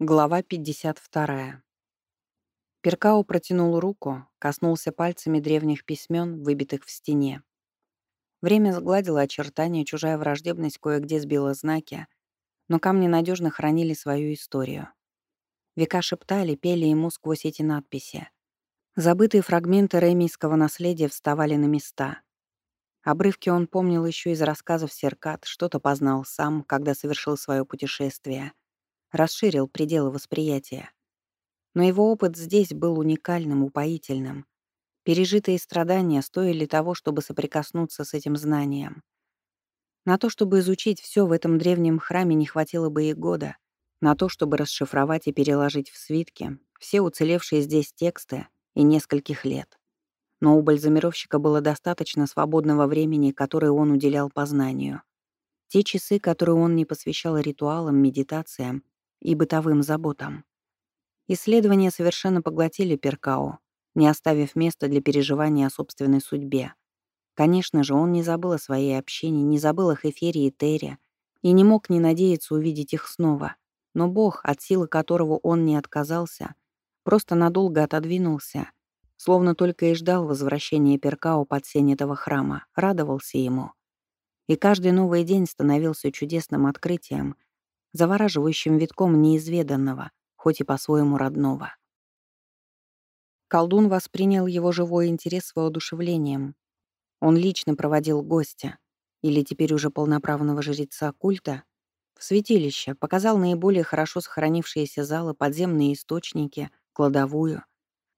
Глава 52. Перкао протянул руку, коснулся пальцами древних письмен, выбитых в стене. Время сгладило очертания, чужая враждебность кое-где сбила знаки, но камни надежно хранили свою историю. Века шептали, пели ему сквозь эти надписи. Забытые фрагменты ремийского наследия вставали на места. Обрывки он помнил еще из рассказов Серкат, что-то познал сам, когда совершил свое путешествие — расширил пределы восприятия. Но его опыт здесь был уникальным, упоительным. Пережитые страдания стоили того, чтобы соприкоснуться с этим знанием. На то, чтобы изучить все в этом древнем храме, не хватило бы и года. На то, чтобы расшифровать и переложить в свитки все уцелевшие здесь тексты и нескольких лет. Но у бальзамировщика было достаточно свободного времени, которое он уделял познанию. Те часы, которые он не посвящал ритуалам, медитациям и бытовым заботам. Исследования совершенно поглотили Перкао, не оставив места для переживания о собственной судьбе. Конечно же, он не забыл о своей общине, не забыл о Хефере и Тере и не мог не надеяться увидеть их снова. Но Бог, от силы которого он не отказался, просто надолго отодвинулся, словно только и ждал возвращения Перкао под сень этого храма, радовался ему. И каждый новый день становился чудесным открытием — завораживающим витком неизведанного, хоть и по-своему родного. Колдун воспринял его живой интерес с воодушевлением. Он лично проводил гостя, или теперь уже полноправного жреца культа, в святилище, показал наиболее хорошо сохранившиеся залы, подземные источники, кладовую.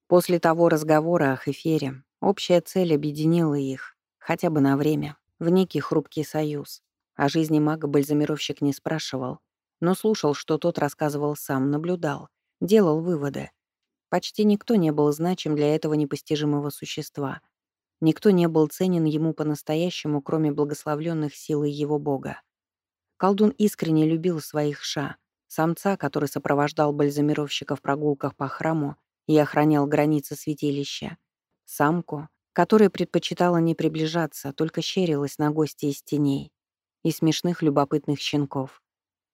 После того разговора о Хефере общая цель объединила их, хотя бы на время, в некий хрупкий союз. О жизни мага бальзамировщик не спрашивал, но слушал, что тот рассказывал сам, наблюдал, делал выводы. Почти никто не был значим для этого непостижимого существа. Никто не был ценен ему по-настоящему, кроме благословленных силой его бога. Колдун искренне любил своих ша, самца, который сопровождал бальзамировщика в прогулках по храму и охранял границы святилища, самку, которая предпочитала не приближаться, только щерилась на гости из теней, и смешных любопытных щенков.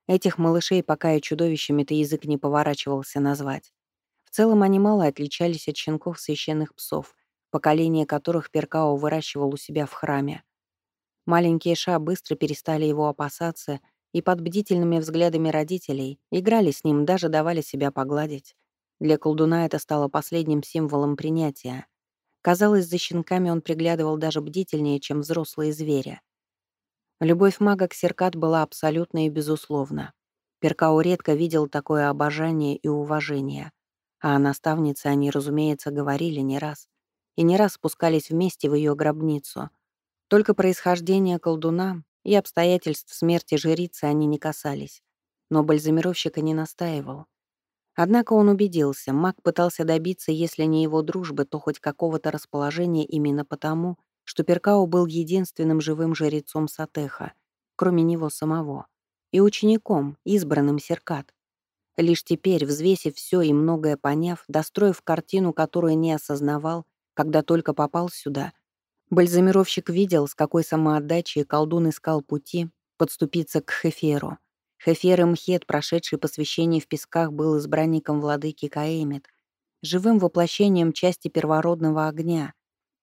Этих малышей пока и чудовищами-то язык не поворачивался назвать. В целом они мало отличались от щенков священных псов, поколение которых Перкао выращивал у себя в храме. Маленькие Ша быстро перестали его опасаться и под бдительными взглядами родителей играли с ним, даже давали себя погладить. Для колдуна это стало последним символом принятия. Казалось, за щенками он приглядывал даже бдительнее, чем взрослые звери. Любовь мага к Серкат была абсолютна и безусловна. Перкао редко видел такое обожание и уважение. А о наставнице они, разумеется, говорили не раз. И не раз спускались вместе в ее гробницу. Только происхождение колдуна и обстоятельств смерти жрицы они не касались. Но бальзамировщика не настаивал. Однако он убедился, маг пытался добиться, если не его дружбы, то хоть какого-то расположения именно потому, что Перкао был единственным живым жрецом Сатеха, кроме него самого, и учеником, избранным Серкат. Лишь теперь, взвесив все и многое поняв, достроив картину, которую не осознавал, когда только попал сюда, бальзамировщик видел, с какой самоотдачей колдун искал пути подступиться к Хеферу. Хефер Имхет, прошедший посвящение в песках, был избранником владыки Каэмит, живым воплощением части первородного огня,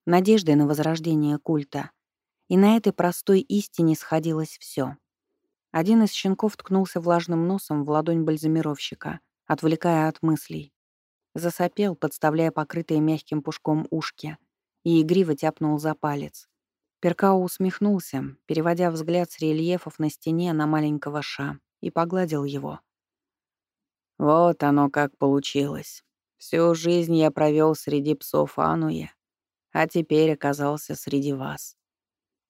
надеждой на возрождение культа. И на этой простой истине сходилось все. Один из щенков ткнулся влажным носом в ладонь бальзамировщика, отвлекая от мыслей. Засопел, подставляя покрытые мягким пушком ушки, и игриво тяпнул за палец. Перкао усмехнулся, переводя взгляд с рельефов на стене на маленького ша, и погладил его. «Вот оно как получилось. Всю жизнь я провел среди псов Ануя, а теперь оказался среди вас».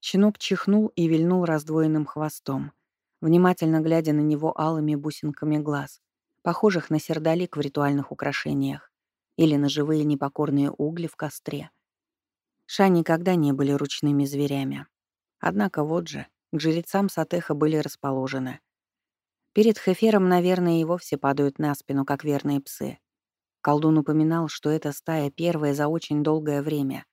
Щенок чихнул и вильнул раздвоенным хвостом, внимательно глядя на него алыми бусинками глаз, похожих на сердолик в ритуальных украшениях или на живые непокорные угли в костре. Ша никогда не были ручными зверями. Однако вот же, к жрецам Сатеха были расположены. Перед Хефером, наверное, и вовсе падают на спину, как верные псы. Колдун упоминал, что эта стая первая за очень долгое время,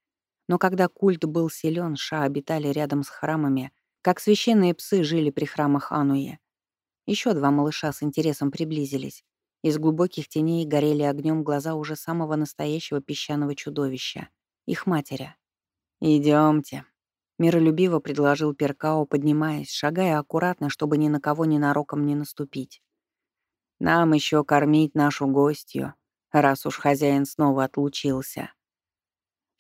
но когда культ был силен, ша обитали рядом с храмами, как священные псы жили при храмах Ануе. Еще два малыша с интересом приблизились, Из глубоких теней горели огнем глаза уже самого настоящего песчаного чудовища, их матери. Идемте, миролюбиво предложил Перкао, поднимаясь, шагая аккуратно, чтобы ни на кого ненароком не наступить. «Нам еще кормить нашу гостью, раз уж хозяин снова отлучился».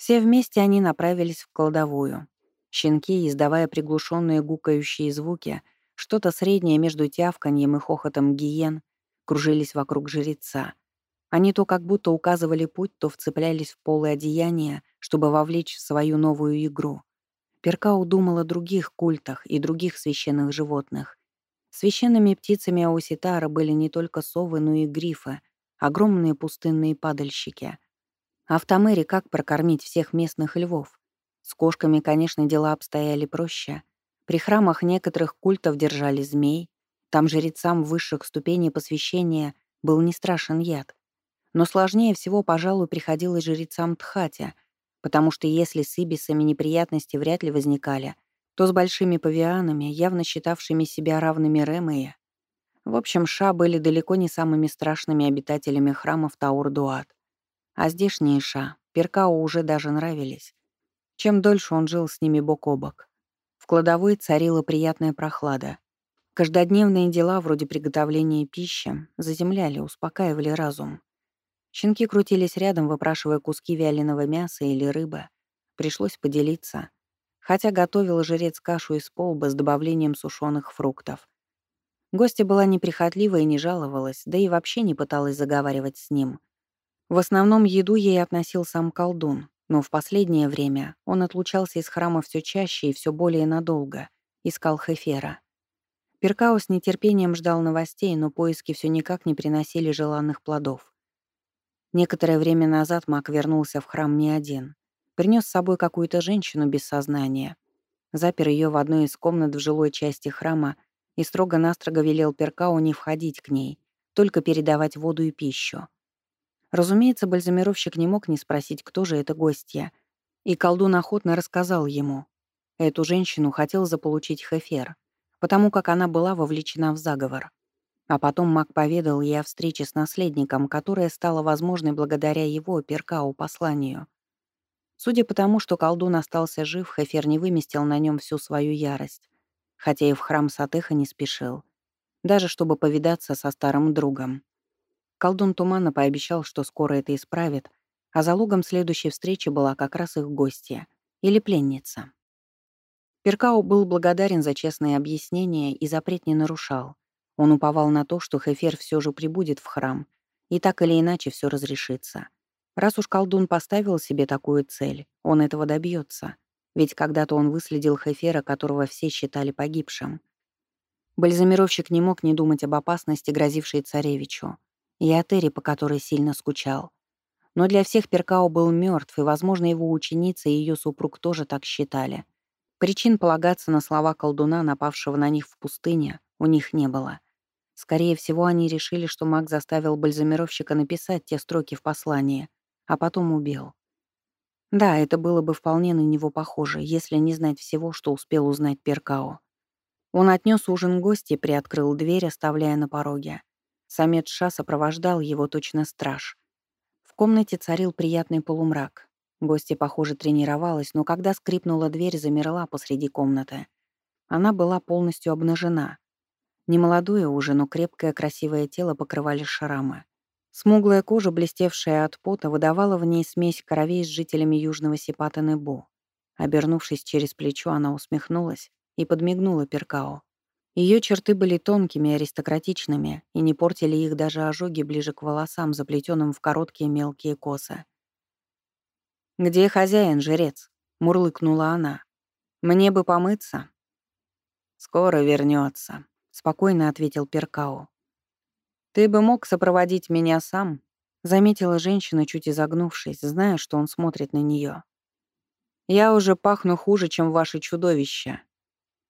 Все вместе они направились в кладовую. Щенки, издавая приглушенные гукающие звуки, что-то среднее между тявканьем и хохотом гиен, кружились вокруг жреца. Они то как будто указывали путь, то вцеплялись в полые одеяния, чтобы вовлечь в свою новую игру. Перкау думал о других культах и других священных животных. Священными птицами Ауситара были не только совы, но и грифы, огромные пустынные падальщики. А в Тамере как прокормить всех местных львов? С кошками, конечно, дела обстояли проще. При храмах некоторых культов держали змей. Там жрецам высших ступеней посвящения был не страшен яд. Но сложнее всего, пожалуй, приходилось жрецам Тхати — потому что если с ибисами неприятности вряд ли возникали, то с большими павианами, явно считавшими себя равными Ремея. В общем, Ша были далеко не самыми страшными обитателями храмов Таур-Дуат. А здешние Ша Перкау уже даже нравились. Чем дольше он жил с ними бок о бок. В кладовой царила приятная прохлада. Каждодневные дела вроде приготовления пищи заземляли, успокаивали разум. Щенки крутились рядом, выпрашивая куски вяленого мяса или рыбы. Пришлось поделиться. Хотя готовил жрец кашу из полба с добавлением сушеных фруктов. Гостья была неприхотлива и не жаловалась, да и вообще не пыталась заговаривать с ним. В основном еду ей относил сам колдун, но в последнее время он отлучался из храма все чаще и все более надолго, искал Хефера. Перкао с нетерпением ждал новостей, но поиски все никак не приносили желанных плодов. Некоторое время назад маг вернулся в храм не один. Принес с собой какую-то женщину без сознания. Запер ее в одной из комнат в жилой части храма и строго-настрого велел Перкау не входить к ней, только передавать воду и пищу. Разумеется, бальзамировщик не мог не спросить, кто же эта гостья. И колдун охотно рассказал ему. Эту женщину хотел заполучить Хефер, потому как она была вовлечена в заговор. А потом маг поведал ей о встрече с наследником, которая стала возможной благодаря его, Перкау, посланию. Судя по тому, что колдун остался жив, Хефер не выместил на нем всю свою ярость, хотя и в храм Сатыха не спешил, даже чтобы повидаться со старым другом. Колдун туманно пообещал, что скоро это исправит, а залогом следующей встречи была как раз их гостья или пленница. Перкау был благодарен за честные объяснения и запрет не нарушал. Он уповал на то, что Хефер все же прибудет в храм, и так или иначе все разрешится. Раз уж колдун поставил себе такую цель, он этого добьется. Ведь когда-то он выследил Хефера, которого все считали погибшим. Бальзамировщик не мог не думать об опасности, грозившей царевичу, и о Терри, по которой сильно скучал. Но для всех Перкао был мертв, и, возможно, его ученица и ее супруг тоже так считали. Причин полагаться на слова колдуна, напавшего на них в пустыне, у них не было. Скорее всего, они решили, что маг заставил бальзамировщика написать те строки в послании, а потом убил. Да, это было бы вполне на него похоже, если не знать всего, что успел узнать Перкао. Он отнес ужин гости, приоткрыл дверь, оставляя на пороге. Самец Ша сопровождал его точно страж. В комнате царил приятный полумрак. Гостья, похоже, тренировалась, но когда скрипнула дверь, замерла посреди комнаты. Она была полностью обнажена. Немолодое уже, но крепкое красивое тело покрывали шрамы. Смуглая кожа, блестевшая от пота, выдавала в ней смесь кровей с жителями южного Сипата-Небу. Обернувшись через плечо, она усмехнулась и подмигнула Перкао. Ее черты были тонкими, аристократичными, и не портили их даже ожоги ближе к волосам, заплетенным в короткие мелкие косы. «Где хозяин, жрец?» — мурлыкнула она. «Мне бы помыться». «Скоро вернется, спокойно ответил Перкао. «Ты бы мог сопроводить меня сам», — заметила женщина, чуть изогнувшись, зная, что он смотрит на нее. «Я уже пахну хуже, чем ваше чудовище».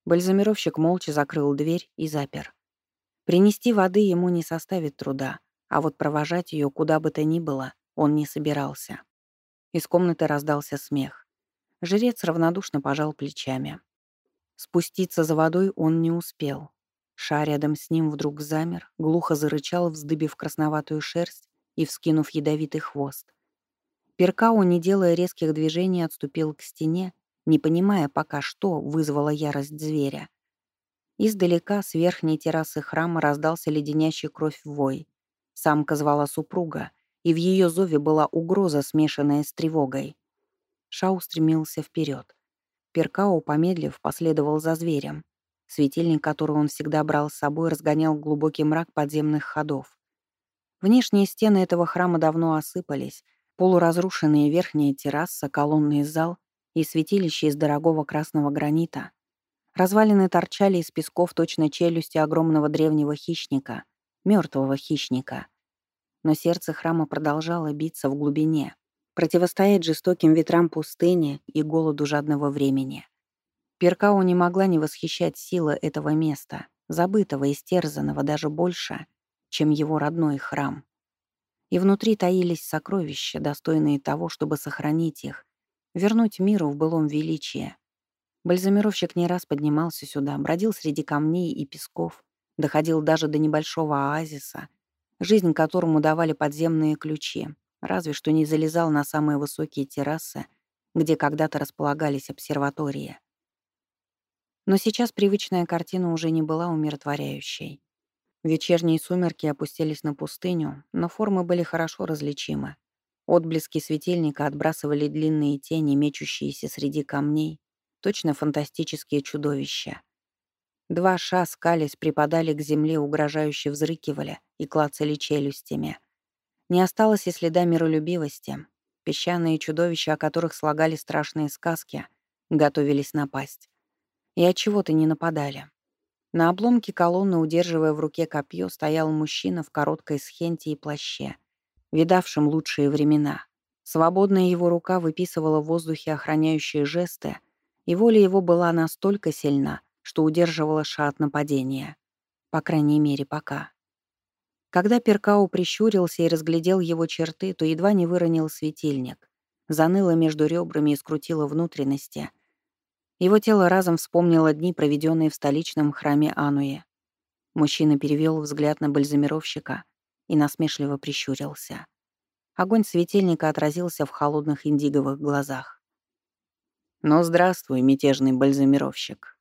Бальзамировщик молча закрыл дверь и запер. Принести воды ему не составит труда, а вот провожать ее куда бы то ни было он не собирался. Из комнаты раздался смех. Жрец равнодушно пожал плечами. Спуститься за водой он не успел. Ша рядом с ним вдруг замер, глухо зарычал, вздыбив красноватую шерсть и вскинув ядовитый хвост. Перкау, не делая резких движений, отступил к стене, не понимая пока, что вызвало ярость зверя. Издалека с верхней террасы храма раздался леденящий кровь вой. Самка звала супруга, и в ее зове была угроза, смешанная с тревогой. Ша устремился вперед. Перкао, помедлив, последовал за зверем. Светильник, который он всегда брал с собой, разгонял глубокий мрак подземных ходов. Внешние стены этого храма давно осыпались, полуразрушенные верхняя терраса, колонный зал и святилище из дорогого красного гранита. Развалины торчали из песков точно челюсти огромного древнего хищника, мертвого хищника. Но сердце храма продолжало биться в глубине, противостоять жестоким ветрам пустыни и голоду жадного времени. Перкау не могла не восхищать силы этого места, забытого, истерзанного даже больше, чем его родной храм. И внутри таились сокровища, достойные того, чтобы сохранить их, вернуть миру в былом величии. Бальзамировщик не раз поднимался сюда, бродил среди камней и песков, доходил даже до небольшого оазиса, жизнь которому давали подземные ключи, разве что не залезал на самые высокие террасы, где когда-то располагались обсерватории. Но сейчас привычная картина уже не была умиротворяющей. Вечерние сумерки опустились на пустыню, но формы были хорошо различимы. Отблески светильника отбрасывали длинные тени, мечущиеся среди камней, точно фантастические чудовища. Два ша скались, припадали к земле, угрожающе взрыкивали и клацали челюстями. Не осталось и следа миролюбивости. Песчаные чудовища, о которых слагали страшные сказки, готовились напасть и от чего-то не нападали. На обломке колонны, удерживая в руке копье, стоял мужчина в короткой схенте и плаще, видавшем лучшие времена. Свободная его рука выписывала в воздухе охраняющие жесты, и воля его была настолько сильна, что удерживала ша от нападения. По крайней мере, пока. Когда Перкау прищурился и разглядел его черты, то едва не выронил светильник. Заныло между ребрами и скрутило внутренности, его тело разом вспомнило дни, проведенные в столичном храме Ануе. Мужчина перевел взгляд на бальзамировщика и насмешливо прищурился. Огонь светильника отразился в холодных индиговых глазах. «Ну, здравствуй, мятежный бальзамировщик»,